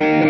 Mm-hmm.